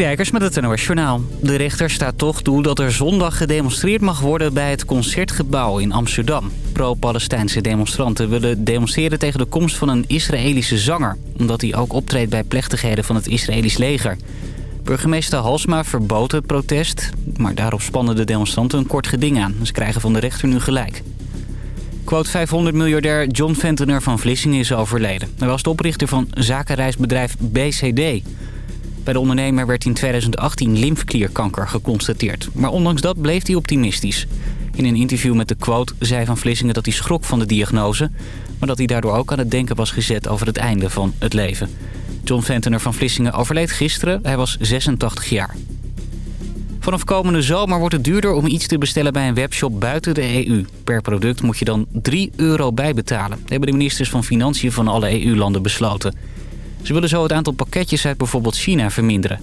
Citydijkers met het NOS. De rechter staat toch toe dat er zondag gedemonstreerd mag worden bij het Concertgebouw in Amsterdam. Pro-Palestijnse demonstranten willen demonstreren tegen de komst van een Israëlische zanger... omdat hij ook optreedt bij plechtigheden van het Israëlisch leger. Burgemeester Halsma verbood het protest, maar daarop spannen de demonstranten een kort geding aan. Ze krijgen van de rechter nu gelijk. Quote 500-miljardair John Ventener van Vlissingen is overleden. Hij was de oprichter van zakenreisbedrijf BCD... Bij de ondernemer werd in 2018 lymfklierkanker geconstateerd. Maar ondanks dat bleef hij optimistisch. In een interview met de Quote zei Van Vlissingen dat hij schrok van de diagnose... maar dat hij daardoor ook aan het denken was gezet over het einde van het leven. John Ventener van Vlissingen overleed gisteren. Hij was 86 jaar. Vanaf komende zomer wordt het duurder om iets te bestellen bij een webshop buiten de EU. Per product moet je dan 3 euro bijbetalen. Hebben de ministers van Financiën van alle EU-landen besloten. Ze willen zo het aantal pakketjes uit bijvoorbeeld China verminderen.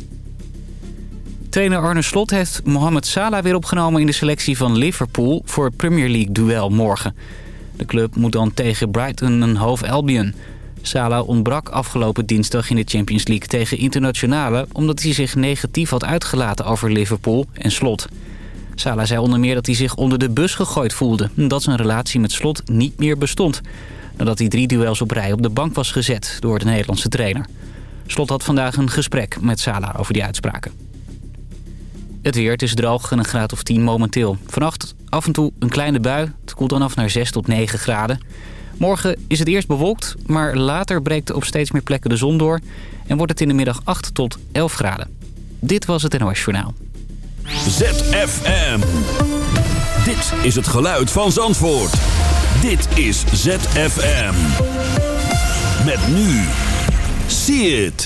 Trainer Arne Slot heeft Mohamed Salah weer opgenomen in de selectie van Liverpool voor het Premier League duel morgen. De club moet dan tegen Brighton en Hove Albion. Salah ontbrak afgelopen dinsdag in de Champions League tegen Internationale... omdat hij zich negatief had uitgelaten over Liverpool en Slot. Salah zei onder meer dat hij zich onder de bus gegooid voelde... en dat zijn relatie met Slot niet meer bestond nadat hij drie duels op rij op de bank was gezet door de Nederlandse trainer. Slot had vandaag een gesprek met Sala over die uitspraken. Het weer, het is droog en een graad of 10 momenteel. Vannacht af en toe een kleine bui. Het koelt dan af naar 6 tot 9 graden. Morgen is het eerst bewolkt, maar later breekt op steeds meer plekken de zon door... en wordt het in de middag 8 tot 11 graden. Dit was het NOS Journaal. ZFM. Dit is het geluid van Zandvoort. Dit is ZFM. Met nu. See it.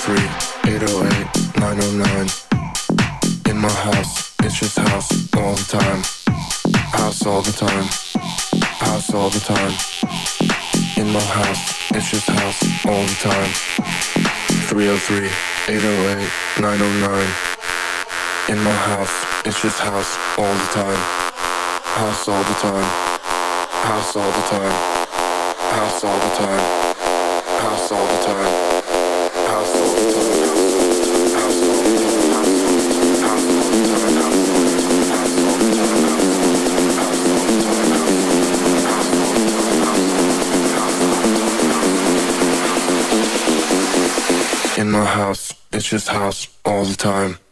free 808, 909 In my house, it's just house all the time. House all the time. House all the time. In my house, it's just house all the time. 303, 808, 909 In my house, it's just house all the time. House all the time. House all the time. House all the time. House all the time just house all the time.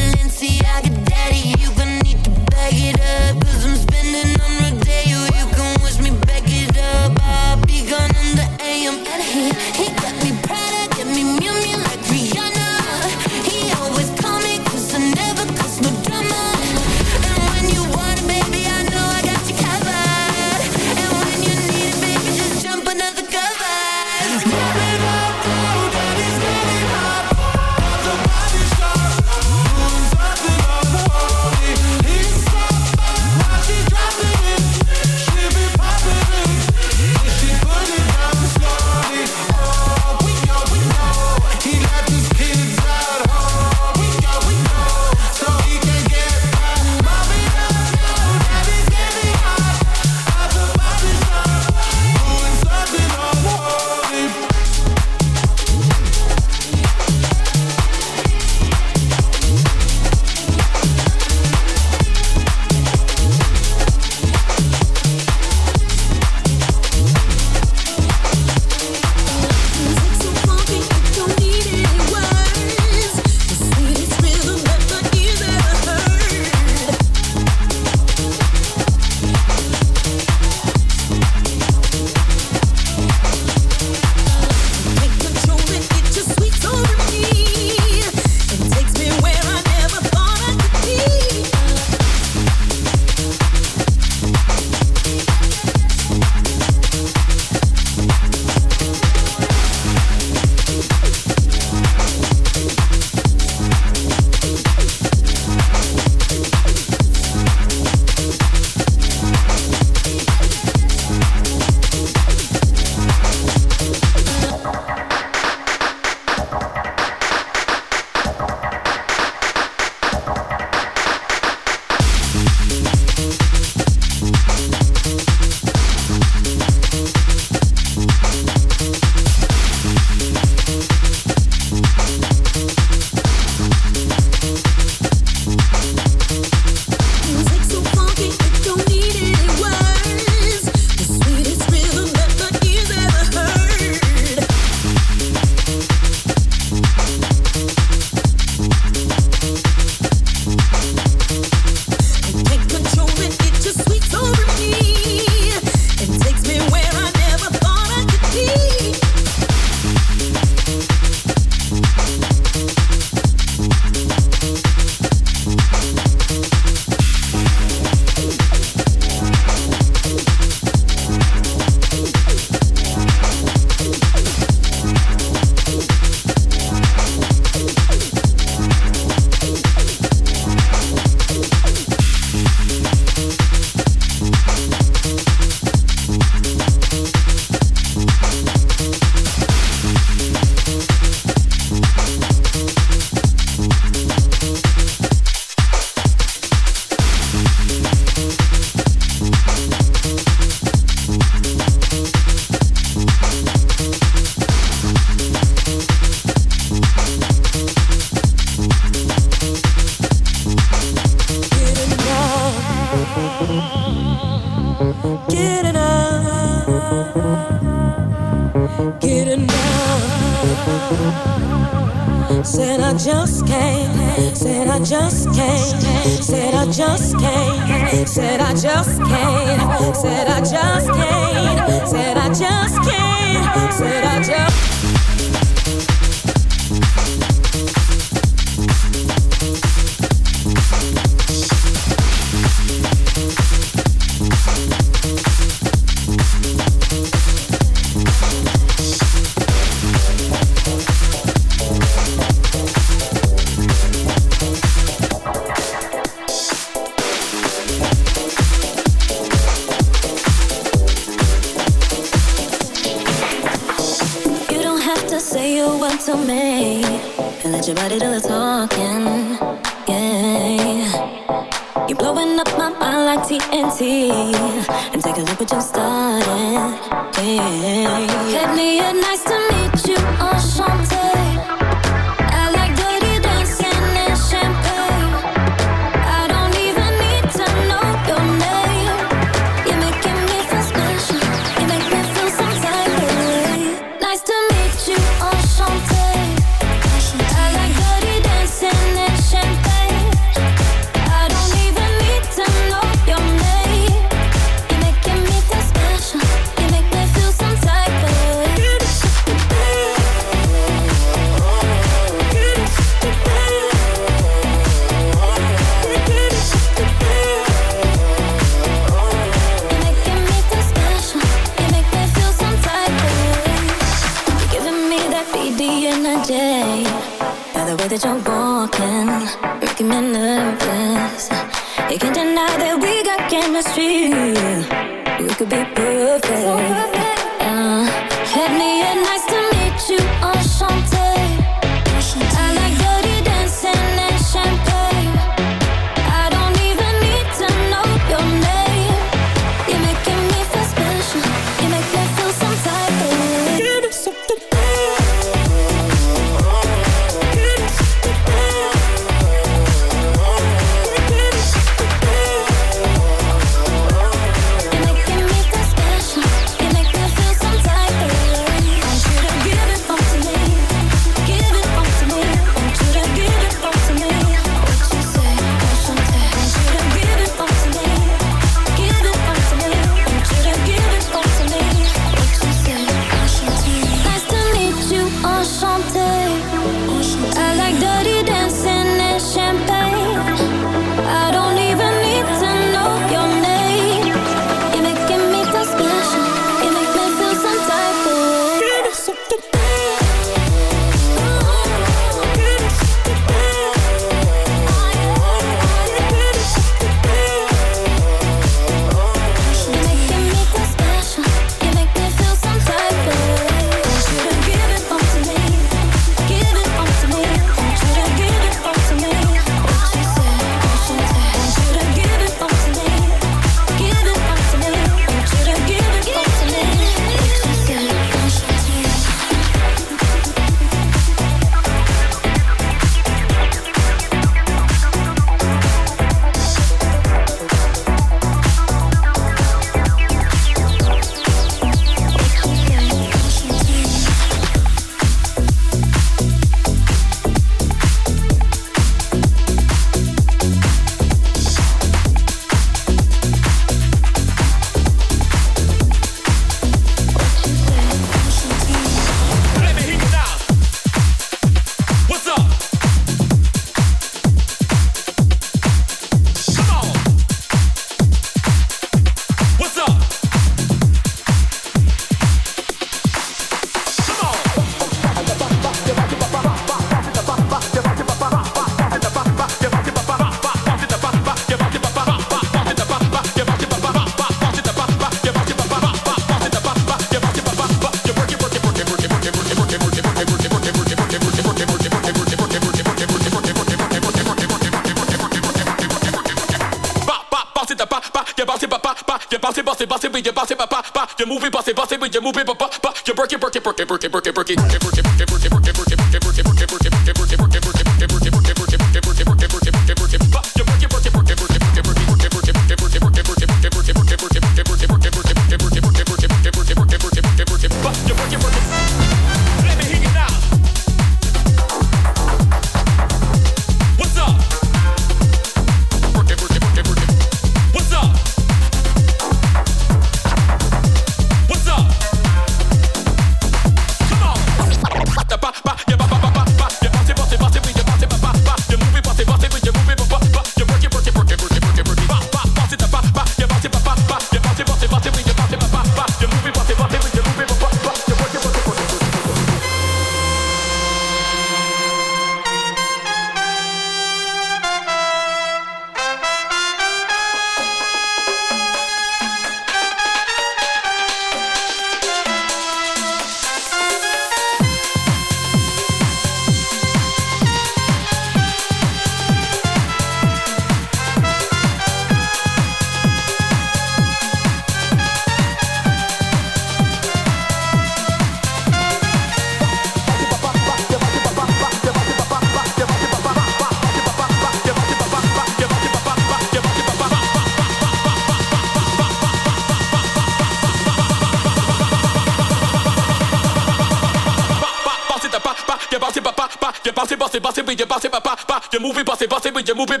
bust it, but you bust it, ba ba ba. You move it, bust it, bust it, but you move it,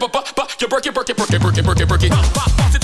break. You break it, it, it, it.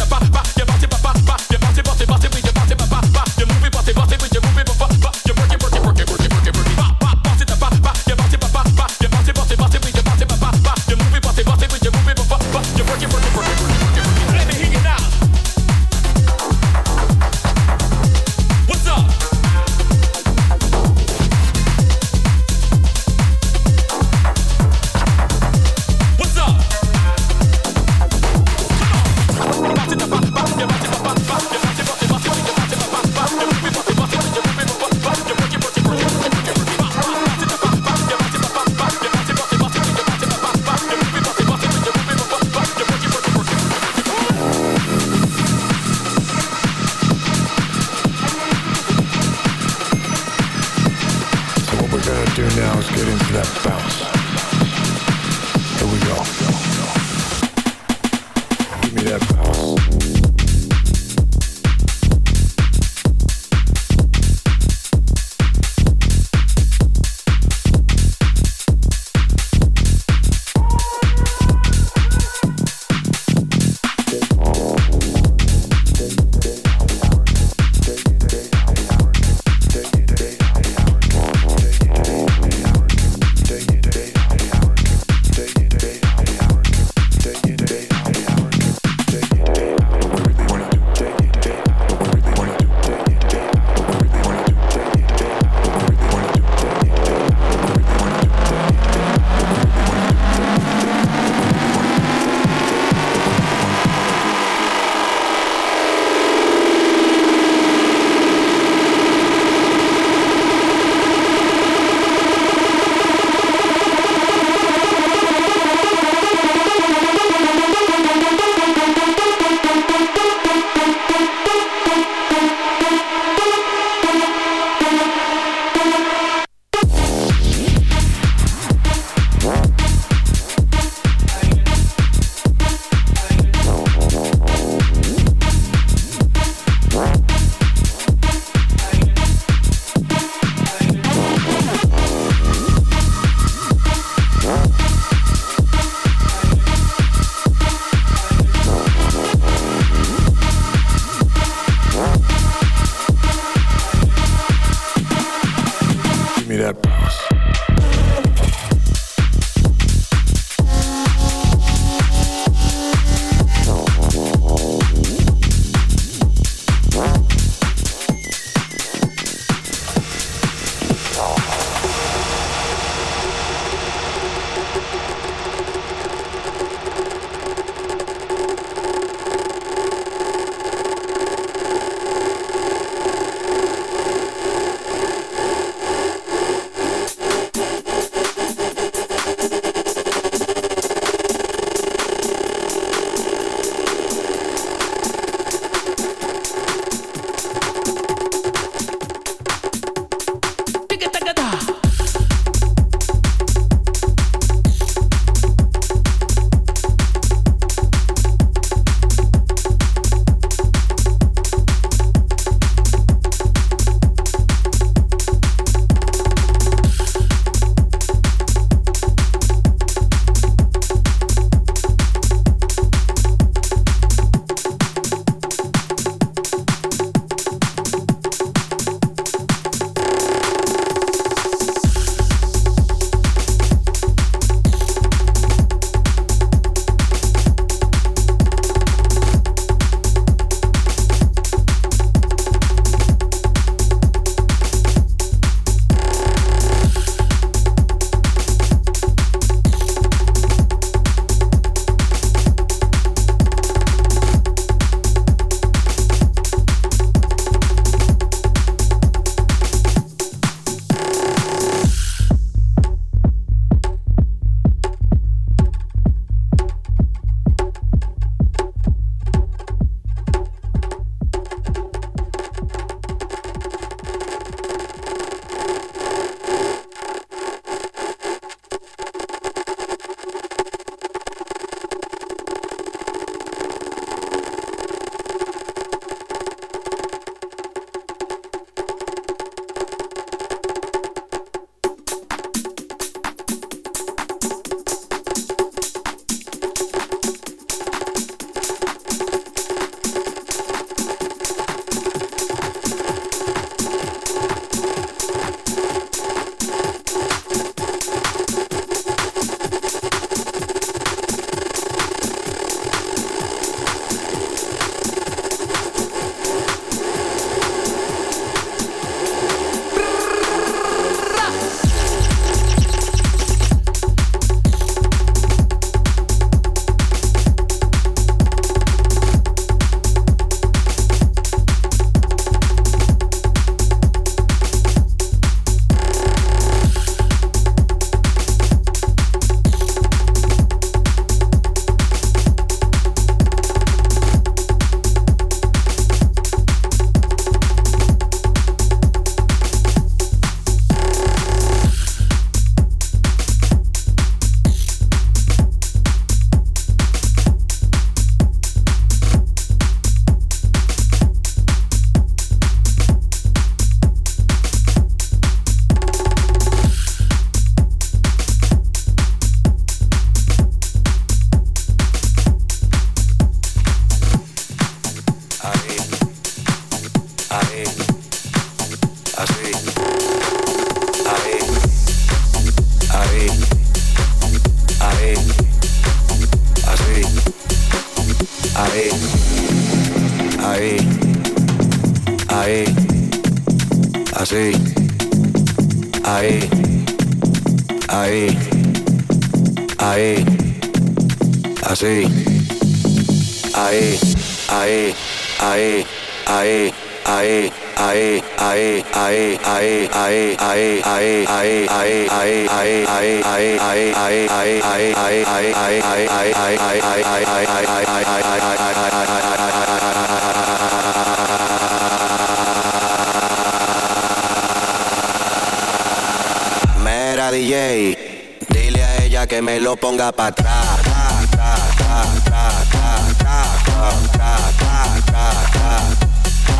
DJ. Dile a ella que me lo ponga para atrás.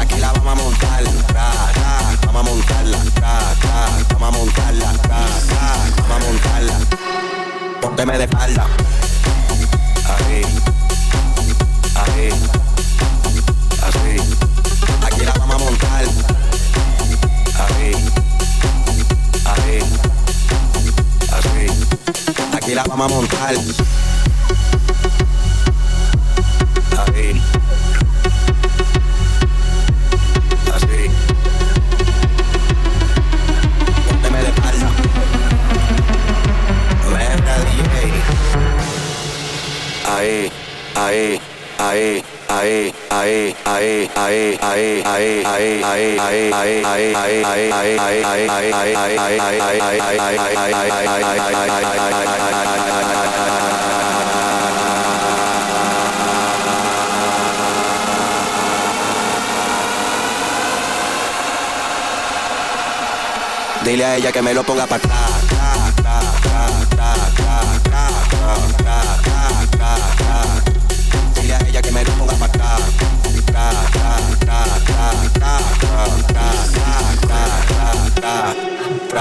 Aquí la vamos a montar, vamos a montarla, vamos a montarla, vamos a montarla. Pónteme de espalda. Ahí, ahí, así. la vamos a montar. Ahí. Así. Pónteme de espalda. Venga, DJ. Ahí, ahí. Dile a ella que me lo ponga para atrás.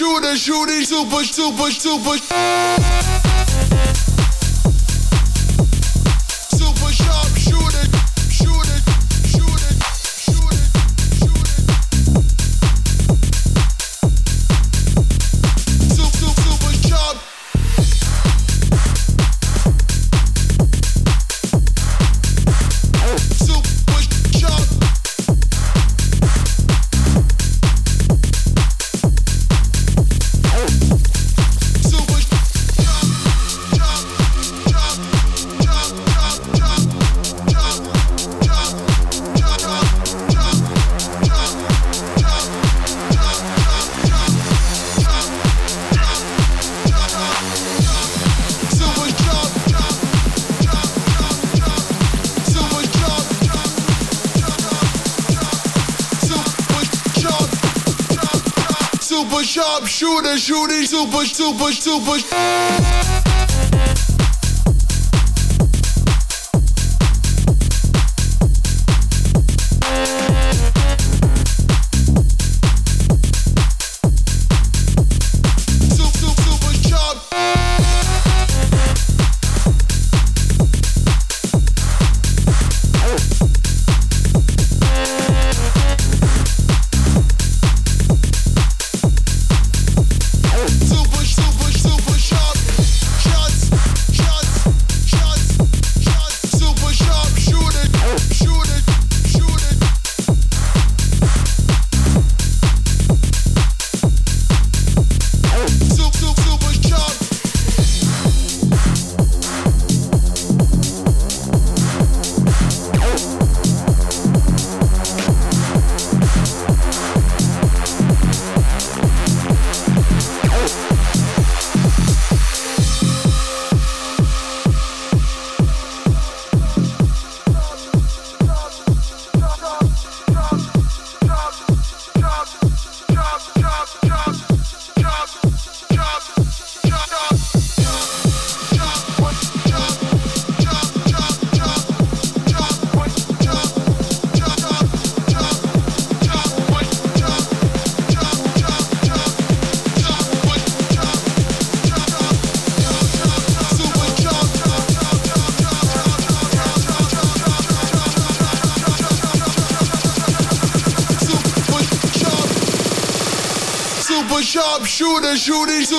Shooter, shooting, super, super, super. shooting super, super, super.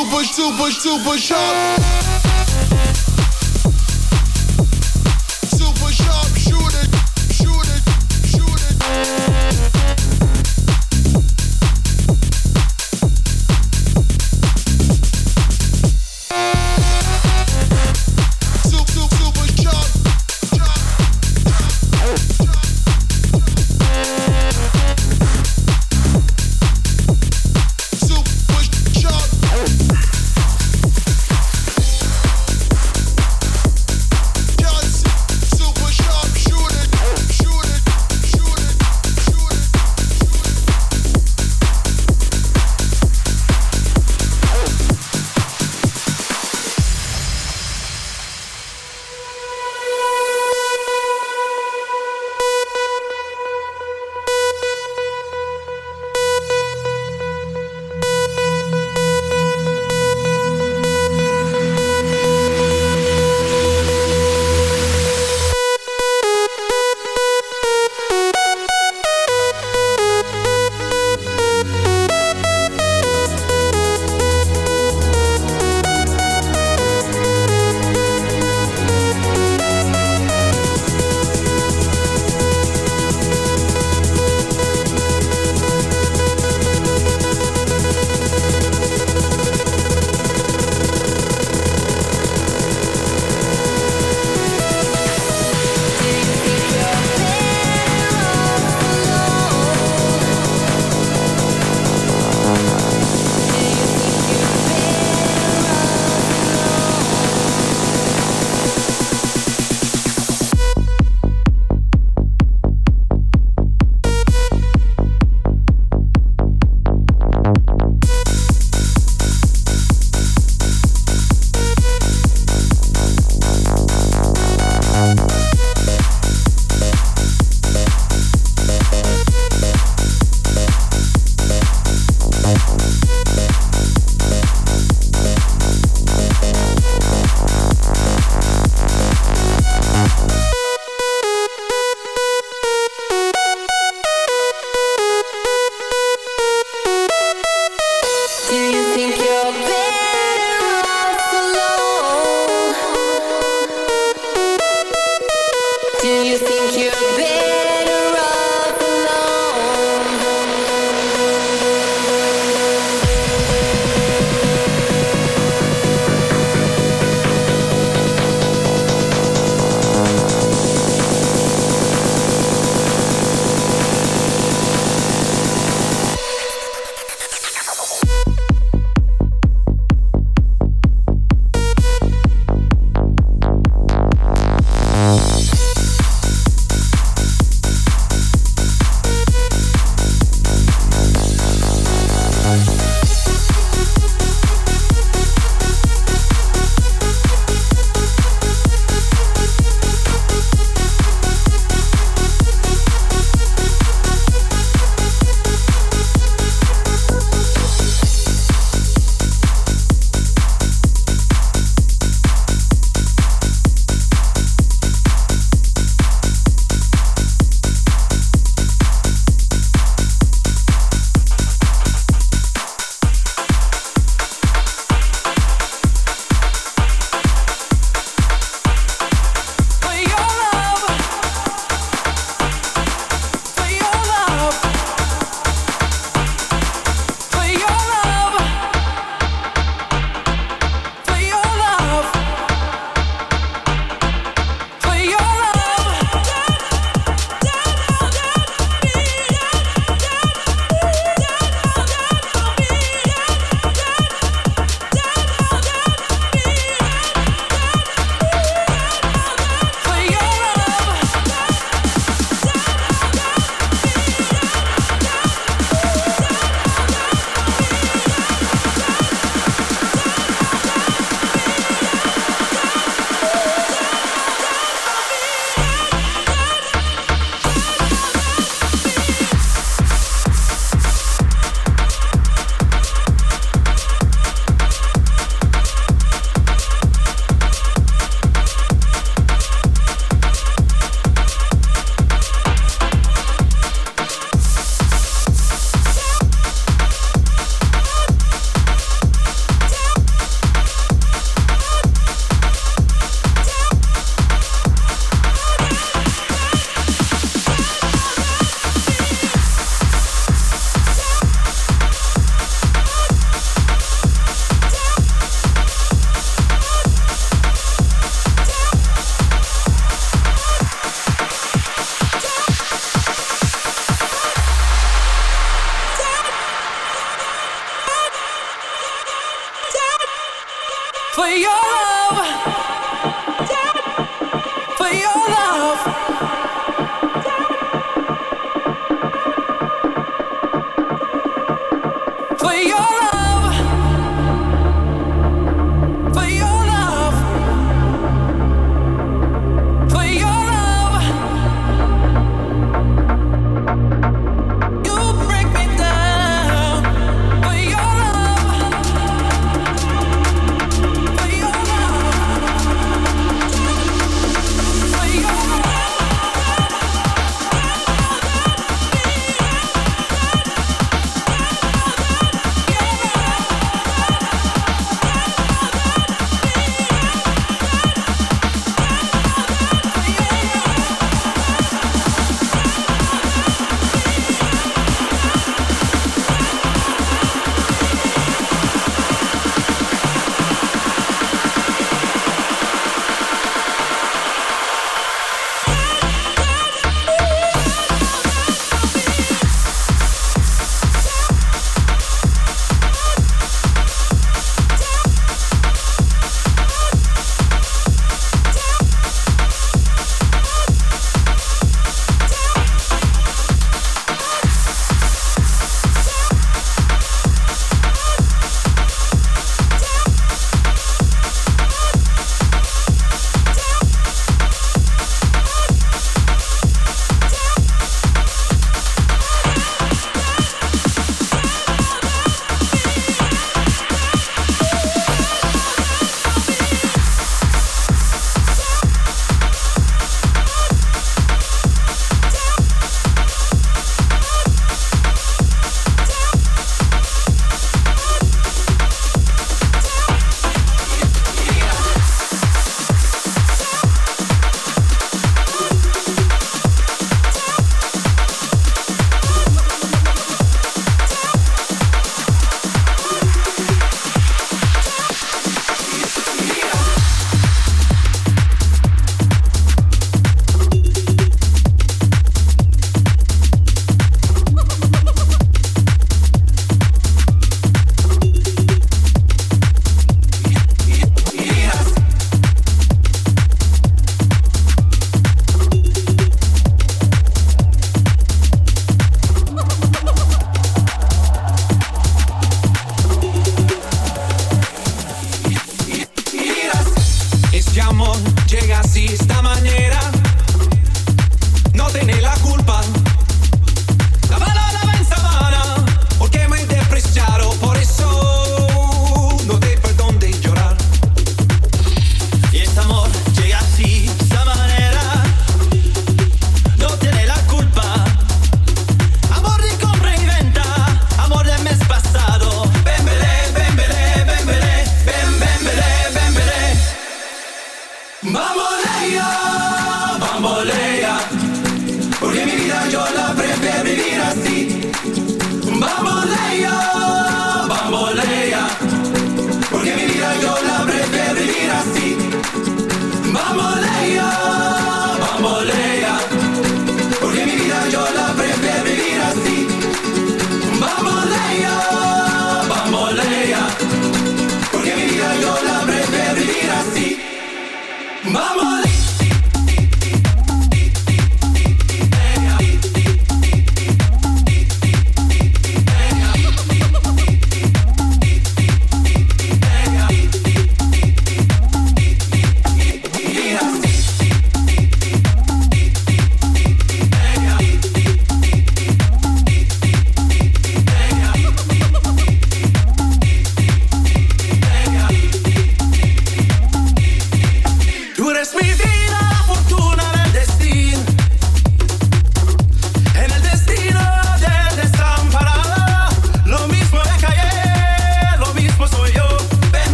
Super, super, super sharp.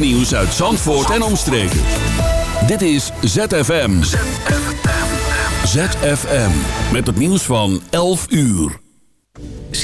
nieuws uit Zandvoort en omstreken. Dit is ZFM. ZFM. Met het nieuws van 11 uur.